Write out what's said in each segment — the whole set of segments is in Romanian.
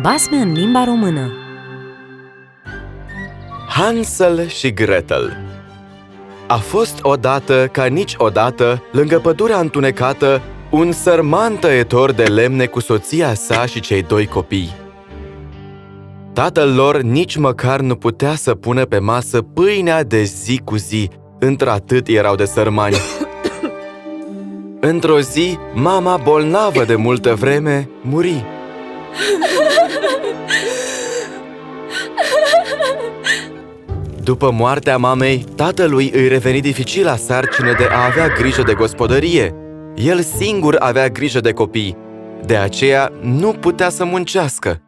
Basme în limba română Hansel și Gretel A fost odată, ca niciodată, lângă pădurea întunecată, un sărman tăietor de lemne cu soția sa și cei doi copii. Tatăl lor nici măcar nu putea să pună pe masă pâinea de zi cu zi, într-atât erau de sărmani. Într-o zi, mama bolnavă de multă vreme muri. După moartea mamei, tatălui îi reveni dificila sarcină de a avea grijă de gospodărie. El singur avea grijă de copii, de aceea nu putea să muncească.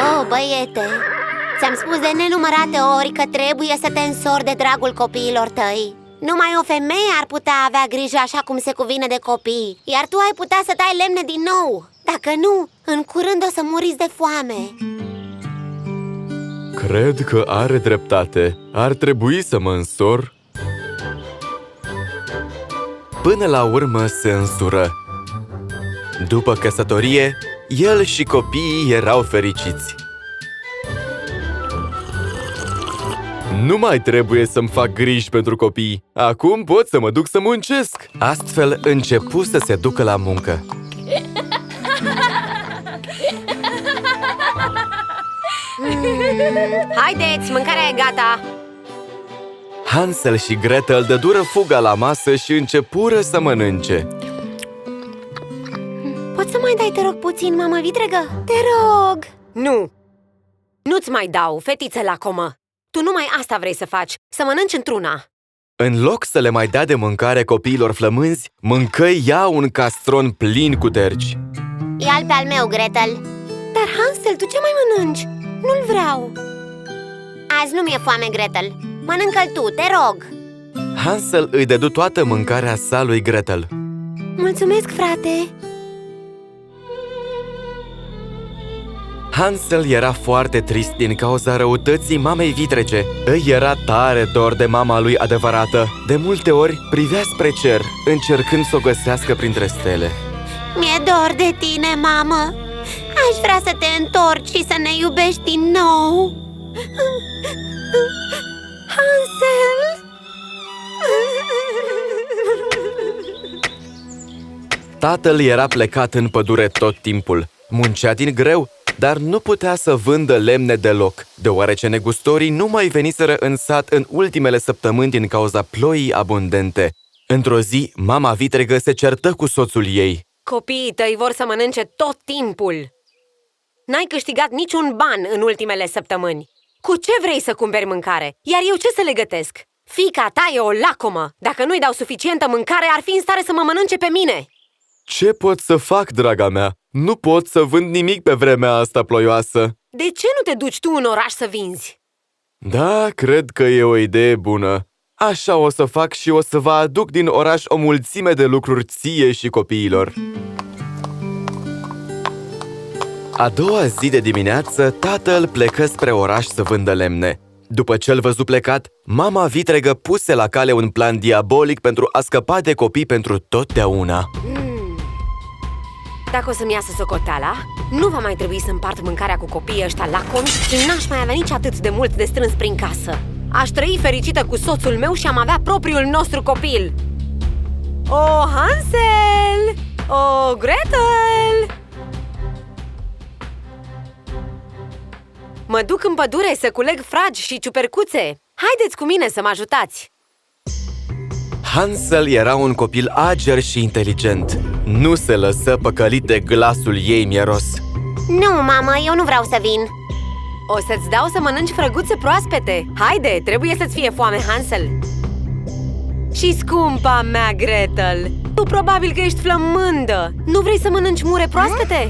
Oh, băiete, ți-am spus de nenumărate ori că trebuie să te însori de dragul copiilor tăi Numai o femeie ar putea avea grijă așa cum se cuvine de copii Iar tu ai putea să dai lemne din nou Dacă nu, în curând o să muriți de foame Cred că are dreptate. Ar trebui să mă însor. Până la urmă se însură. După căsătorie, el și copiii erau fericiți. Nu mai trebuie să-mi fac griji pentru copii. Acum pot să mă duc să muncesc. Astfel începu să se ducă la muncă. Haideți, mâncarea e gata Hansel și Gretel dădură fuga la masă și începură să mănânce. Poți să mai dai, te rog, puțin, mamă vitregă? Te rog! Nu! Nu-ți mai dau, fetiță la comă! Tu numai asta vrei să faci, să mănânci într-una! În loc să le mai dea de mâncare copiilor flămânzi, mâncă ea un castron plin cu terci. Ia-l pe al meu, Gretel Dar, Hansel, tu ce mai mănânci? Nu-l vreau Azi nu mi-e foame, Gretel Mănâncă-l tu, te rog Hansel îi dădu toată mâncarea sa lui Gretel. Mulțumesc, frate Hansel era foarte trist din cauza răutății mamei vitrege. Îi era tare dor de mama lui adevărată. De multe ori privea spre cer, încercând să o găsească printre stele. Mi-e dor de tine, mamă Aș vrea să te întorci și să ne iubești din nou Hansel Tatăl era plecat în pădure tot timpul. Muncea din greu, dar nu putea să vândă lemne deloc, deoarece negustorii nu mai veniseră în sat în ultimele săptămâni din cauza ploii abundente. Într-o zi, mama vitregă se certă cu soțul ei. Copiii tăi vor să mănânce tot timpul! N-ai câștigat niciun ban în ultimele săptămâni! Cu ce vrei să cumperi mâncare? Iar eu ce să le gătesc? Fica ta e o lacomă! Dacă nu-i dau suficientă mâncare, ar fi în stare să mă mănânce pe mine! Ce pot să fac, draga mea? Nu pot să vând nimic pe vremea asta ploioasă. De ce nu te duci tu în oraș să vinzi? Da, cred că e o idee bună. Așa o să fac și o să vă aduc din oraș o mulțime de lucruri ție și copiilor. A doua zi de dimineață, tatăl plecă spre oraș să vândă lemne. După ce l văzu plecat, mama vitregă puse la cale un plan diabolic pentru a scăpa de copii pentru totdeauna. Dacă o să-mi iasă socoteala, nu va mai trebui să împart mâncarea cu copiii ăștia lacomi și n-aș mai avea nici atât de mult de strâns prin casă. Aș trăi fericită cu soțul meu și am avea propriul nostru copil. Oh, Hansel! Oh, Gretel! Mă duc în pădure să culeg fragi și ciupercuțe. Haideți cu mine să mă ajutați! Hansel era un copil ager și inteligent. Nu se lăsă păcălit de glasul ei mieros. Nu, mamă, eu nu vreau să vin O să-ți dau să mănânci frăguțe proaspete Haide, trebuie să-ți fie foame, Hansel Și scumpa mea, Gretel Tu probabil că ești flămândă Nu vrei să mănânci mure proaspete?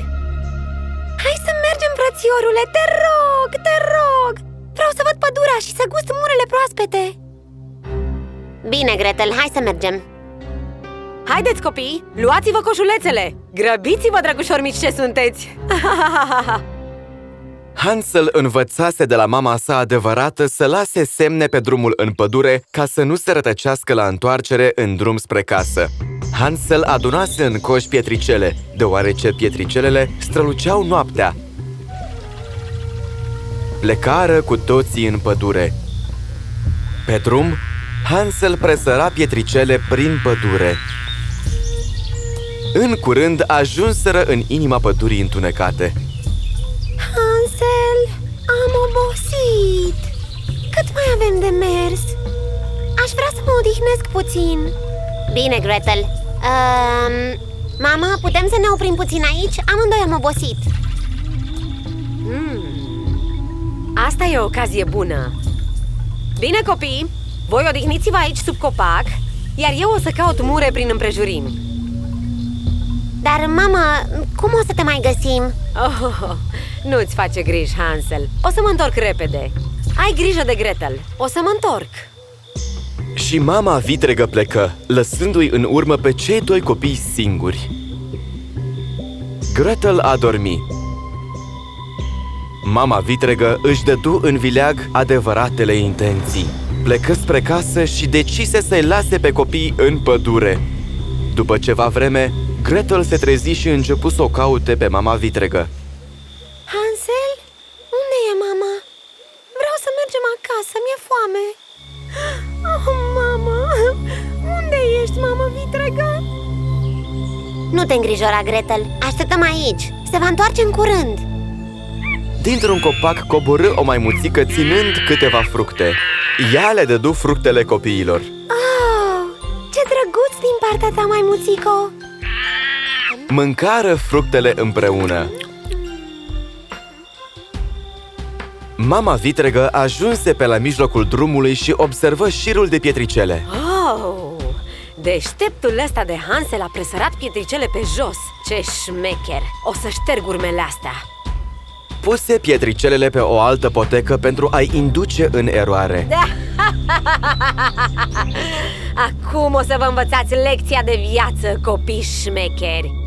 Hai să mergem, frățiorule, te rog, te rog! Vreau să văd pădurea și să gust murele proaspete! Bine, Gretel, hai să mergem. Haideți, copii, luați-vă coșulețele! Grăbiți-vă, drăgușori mici ce sunteți! Hansel învățase de la mama sa adevărată să lase semne pe drumul în pădure ca să nu se rătăcească la întoarcere în drum spre casă. Hansel adunase în coș pietricele, deoarece pietricelele străluceau noaptea. Plecară cu toții în pădure. Pe drum, Hansel presăra pietricele prin pădure. În curând ajunseră în inima pădurii întunecate. Hansel, am obosit Cât mai avem de mers? Aș vrea să mă odihnesc puțin Bine, Gretel um, Mama, putem să ne oprim puțin aici? Amândoi am obosit Asta e o ocazie bună. Bine, copii, voi odihniți-vă aici sub copac Iar eu o să caut mure prin împrejurimi. Dar, mama, cum o să te mai găsim? oh, Nu-ți face griji, Hansel. O să mă întorc repede. Ai grijă de Gretel. O să mă întorc. Și mama vitregă plecă, lăsându-i în urmă pe cei doi copii singuri. Gretel a dormit. Mama vitregă își dădu în vileag adevăratele intenții. Plecă spre casă și decise să-i lase pe copii în pădure. După ceva vreme, Gretel se trezi și începu să o caute pe mama vitregă. Hansel? Unde e mama? Vreau să mergem acasă, mi-e foame Oh, mama! Unde ești, mama vitregă? Nu te îngrijora, Gretel, așteptăm aici Se va întoarce în curând Dintr-un copac coborâ o maimuțică ținând câteva fructe. Ea le dădu fructele copiilor. Oh, ce drăguț din partea ta, maimuțico Mâncară fructele împreună. Mama vitregă ajunse pe la mijlocul drumului și observă șirul de pietricele. Oh, deșteptul ăsta de Hansel a presărat pietricele pe jos Ce șmecher! O să șterg urmele astea Puse pietricelele pe o altă potecă pentru a-i induce în eroare. Acum o să vă învățați lecția de viață, copii șmecheri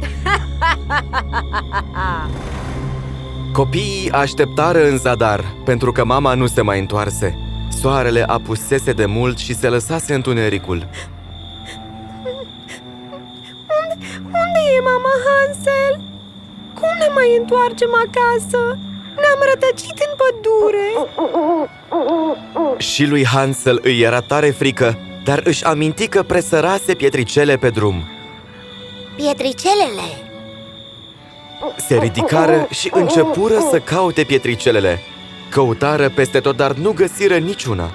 Copiii așteptară în zadar, pentru că mama nu se mai întoarse. Soarele apusese de mult și se lăsase întunericul. Unde e mama Hansel? Cum ne mai întoarcem acasă? Ne-am rătăcit în pădure Și lui Hansel îi era tare frică, dar își aminti că presărase pietricele pe drum. Pietricelele Se ridicară și începură să caute pietricelele. Căutară peste tot, dar nu găsiră niciuna.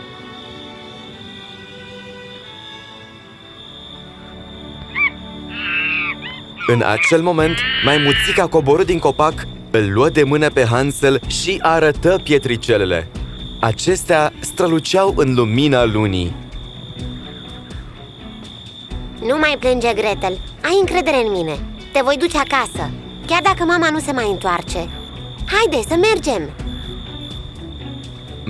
În acel moment, maimuțica coborâ din copac, îl luă de mână pe Hansel și arătă pietricelele. Acestea străluceau în lumina lunii. Nu mai plânge, Gretel. Ai încredere în mine. Te voi duce acasă. Chiar dacă mama nu se mai întoarce. Haide să mergem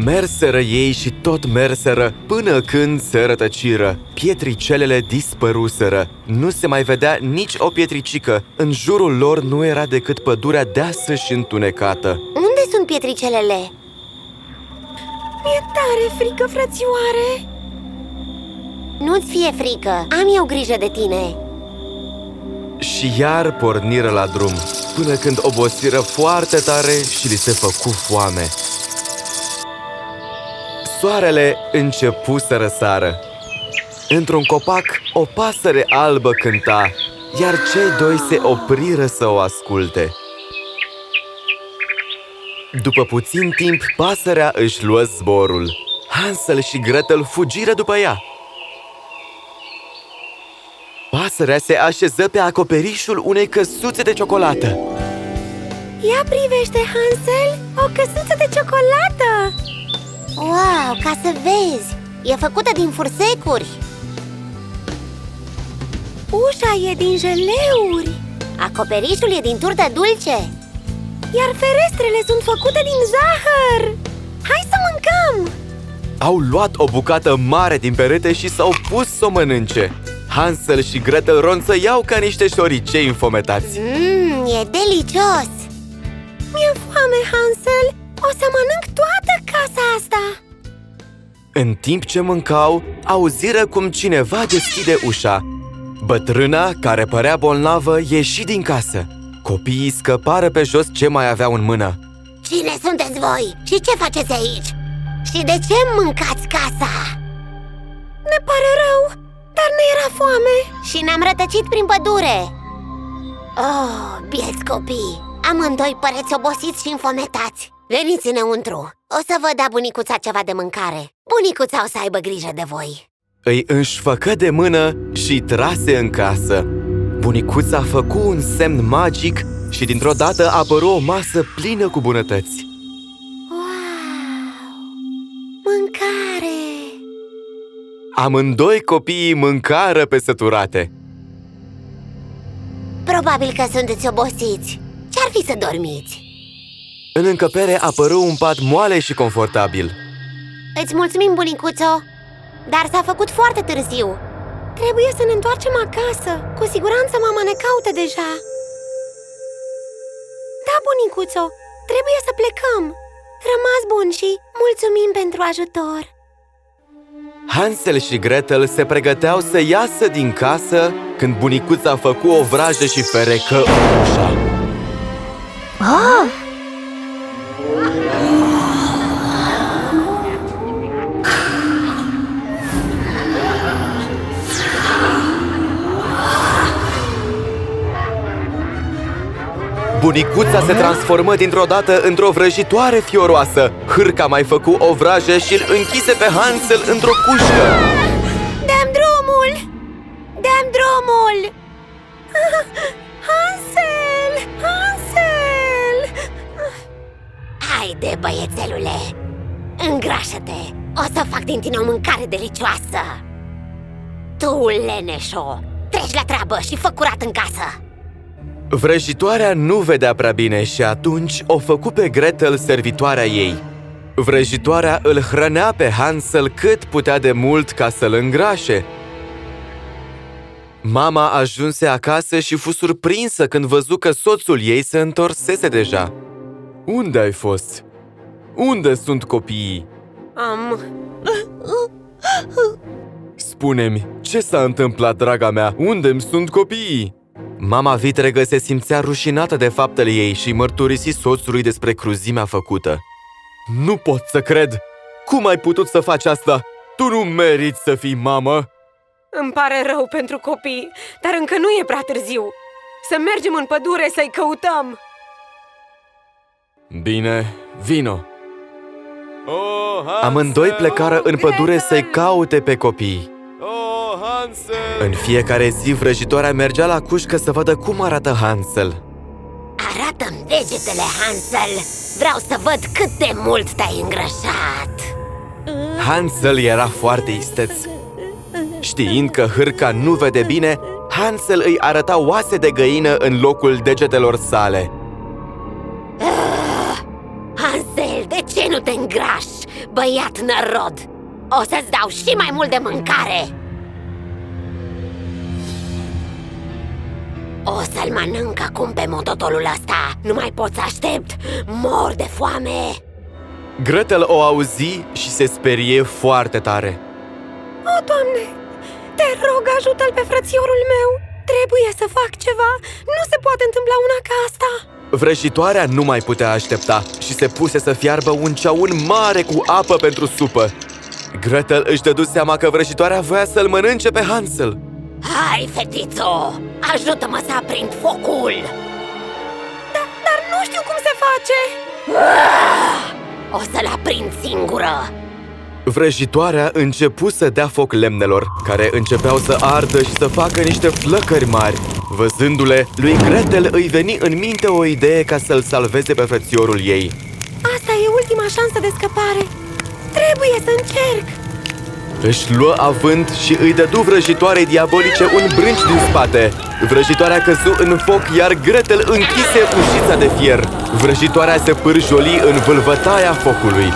Merseră ei și tot merseră până când se rătăciră. Pietricelele dispăruseră. Nu se mai vedea nici o pietricică. În jurul lor nu era decât pădurea deasă și întunecată. Unde sunt pietricelele? Mi-e tare frică, frățioare Nu-ți fie frică, am eu grijă de tine Și iar porniră la drum, până când obosiră foarte tare și li se făcu foame. Soarele începu să răsară. Într-un copac, o pasăre albă cânta, iar cei doi se opriră să o asculte. După puțin timp, pasărea își luă zborul. Hansel și Gretel fugiră după ea. Pasărea se așeză pe acoperișul unei căsuțe de ciocolată. Ia privește, Hansel, o căsuță de ciocolată Wow, ca să vezi, e făcută din fursecuri Ușa e din jeleuri Acoperișul e din turtă dulce Iar ferestrele sunt făcute din zahăr Hai să mâncăm! Au luat o bucată mare din perete și s-au pus să o mănânce. Hansel și Gretel ronțăiau ca niște șoricei înfometați. Mmm, e delicios! Mi-e foame, Hansel! O să mănânc toată casa asta! În timp ce mâncau, auziră cum cineva deschide ușa. Bătrâna, care părea bolnavă, ieși din casă. Copiii scăpară pe jos ce mai aveau în mână. Cine sunteți voi? Și ce faceți aici? Și de ce mâncați casa? Ne pare rău, dar ne era foame Și ne-am rătăcit prin pădure Oh, bieți copii Amândoi păreți obosiți și înfometați Veniți înăuntru O să vă da bunicuța ceva de mâncare Bunicuța o să aibă grijă de voi Îi înșfăcă de mână și trase în casă. Bunicuța făcu un semn magic și dintr-o dată apăru o masă plină cu bunătăți. Wow! Mâncare! Amândoi copiii mâncară pe săturate. Probabil că sunteți obosiți Ce-ar fi să dormiți? În încăpere apăru un pat moale și confortabil. Îți mulțumim, bunicuțo Dar s-a făcut foarte târziu. Trebuie să ne întoarcem acasă. Cu siguranță mama ne caută deja. Da, bunicuțo, trebuie să plecăm. Rămas bun și mulțumim pentru ajutor. Hansel și Gretel se pregăteau să iasă din casă când bunicuța făcu o vrajă și ferecă ușa. Bunicuța se transformă dintr-o dată într-o vrăjitoare fioroasă. Hârca mai făcu o vrajă și îl închise pe Hansel într-o cușcă. Dăm drumul! Dăm drumul! Hansel! Hansel! Haide, băiețelule! Îngrașă-te! O să fac din tine o mâncare delicioasă! Tu, leneșo, treci la treabă și fă curat în casă! Vrăjitoarea nu vedea prea bine și atunci o făcu pe Gretel servitoarea ei. Vrăjitoarea îl hrănea pe Hansel cât putea de mult ca să-l îngrașe. Mama ajunse acasă și fu surprinsă când văzu că soțul ei se întorsese deja. Unde ai fost? Unde sunt copiii? Am... Spune-mi, ce s-a întâmplat, draga mea? Unde-mi sunt copiii? Mama vitregă se simțea rușinată de faptele ei și mărturisi soțului despre cruzimea făcută. Nu pot să cred! Cum ai putut să faci asta? Tu nu meriți să fii mamă! Îmi pare rău pentru copii, dar încă nu e prea târziu Să mergem în pădure să-i căutăm Bine, vino! Oh, Amândoi plecară în pădure să-i caute pe copii. Oh, Hansel! În fiecare zi, vrăjitoarea mergea la cușcă să vadă cum arată Hansel. Arată-mi degetele, Hansel! Vreau să văd cât de mult te-ai îngrășat! Hansel era foarte isteț. Știind că hârca nu vede bine, Hansel îi arăta oase de găină în locul degetelor sale. Hansel, de ce nu te îngrași, băiat nărod? O să-ți dau și mai mult de mâncare! O să-l mănânc acum pe mototolul ăsta Nu mai pot să aștept Mor de foame Gretel o auzi și se sperie foarte tare. O, Doamne, te rog, ajută-l pe frățiorul meu Trebuie să fac ceva Nu se poate întâmpla una ca asta Vrăjitoarea nu mai putea aștepta și se puse să fiarbă un ceaun mare cu apă pentru supă. Gretel își dădu seama că vrăjitoarea voia să-l mănânce pe Hansel. Hai, fetițo, ajută-mă să aprind focul. Da, Dar nu știu cum se face. O să-l aprind singură. Vrăjitoarea începu să dea foc lemnelor, care începeau să ardă și să facă niște flăcări mari. Văzându-le, lui Gretel îi veni în minte o idee ca să-l salveze pe frățiorul ei. Asta e ultima șansă de scăpare. Trebuie să încerc Își luă avânt și îi dădu vrăjitoarei diabolice un brânci din spate. Vrăjitoarea căzu în foc, iar Gretel închise ușița de fier. Vrăjitoarea se pârjoli în vâlvătaia focului.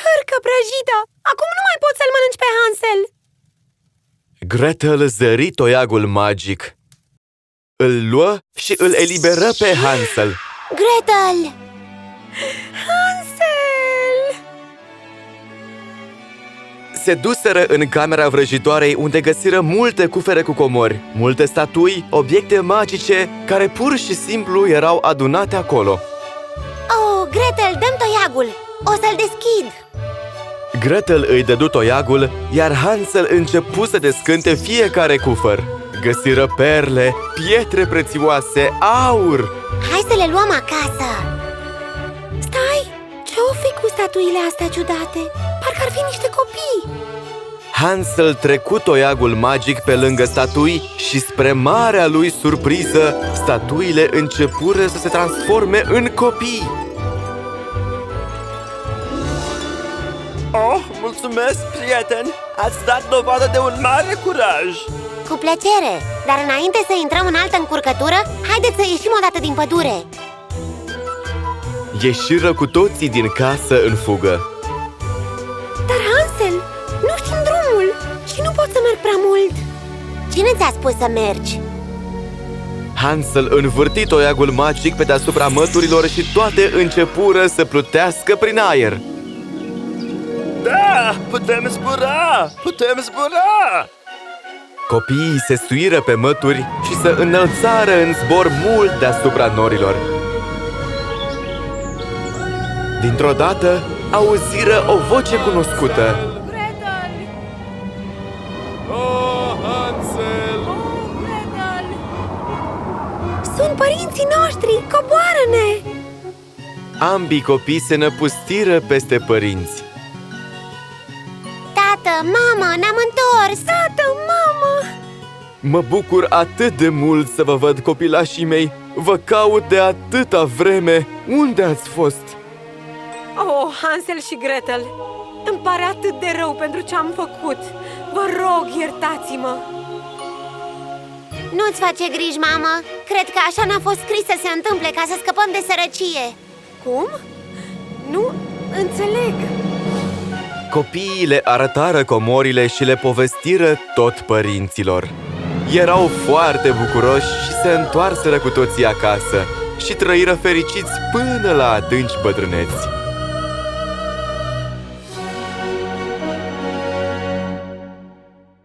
Hârcă prăjită! Acum nu mai pot să-l mănânci pe Hansel Gretel zări toiagul magic. Îl luă și îl eliberă pe Hansel. Gretel! Se duseră în camera vrăjitoarei unde găsiră multe cufere cu comori, multe statui, obiecte magice care pur și simplu erau adunate acolo. Oh, Gretel, dăm toiagul! O să-l deschid! Gretel îi dădu toiagul, iar Hansel începu să descânte fiecare cufăr. Găsiră perle, pietre prețioase, aur! Hai să le luăm acasă! Stai! Ce-o fi cu statuile astea ciudate? Parcă ar fi niște copii! Hansel trecu toiagul magic pe lângă statui și spre marea lui surpriză, statuile începură să se transforme în copii. Oh, mulțumesc, prieten! Ați dat dovadă de un mare curaj! Cu plăcere! Dar înainte să intrăm în altă încurcătură, haideți să ieșim o dată din pădure! Ieșiră cu toții din casă în fugă. Cine ți-a spus să mergi? Hansel învârti toiagul magic pe deasupra măturilor și toate începură să plutească prin aer. Da, putem zbura! Putem zbura! Copiii se suiră pe mături și se înălțară în zbor mult deasupra norilor. Dintr-o dată, auziră o voce cunoscută. Coboară-ne! Ambii copii se năpustiră peste părinți. Tată, mamă, ne-am întors! Tată, mamă! Mă bucur atât de mult să vă văd, copilașii mei! Vă caut de atâta vreme! Unde ați fost? Oh, Hansel și Gretel, îmi pare atât de rău pentru ce am făcut. Vă rog, iertați-mă! Nu-ți face griji, mamă! Cred că așa n-a fost scris să se întâmple ca să scăpăm de sărăcie Cum? Nu înțeleg. Copiii le arătară comorile și le povestiră tot părinților. Erau foarte bucuroși și se întoarseră cu toții acasă și trăiră fericiți până la adânci bătrâneți.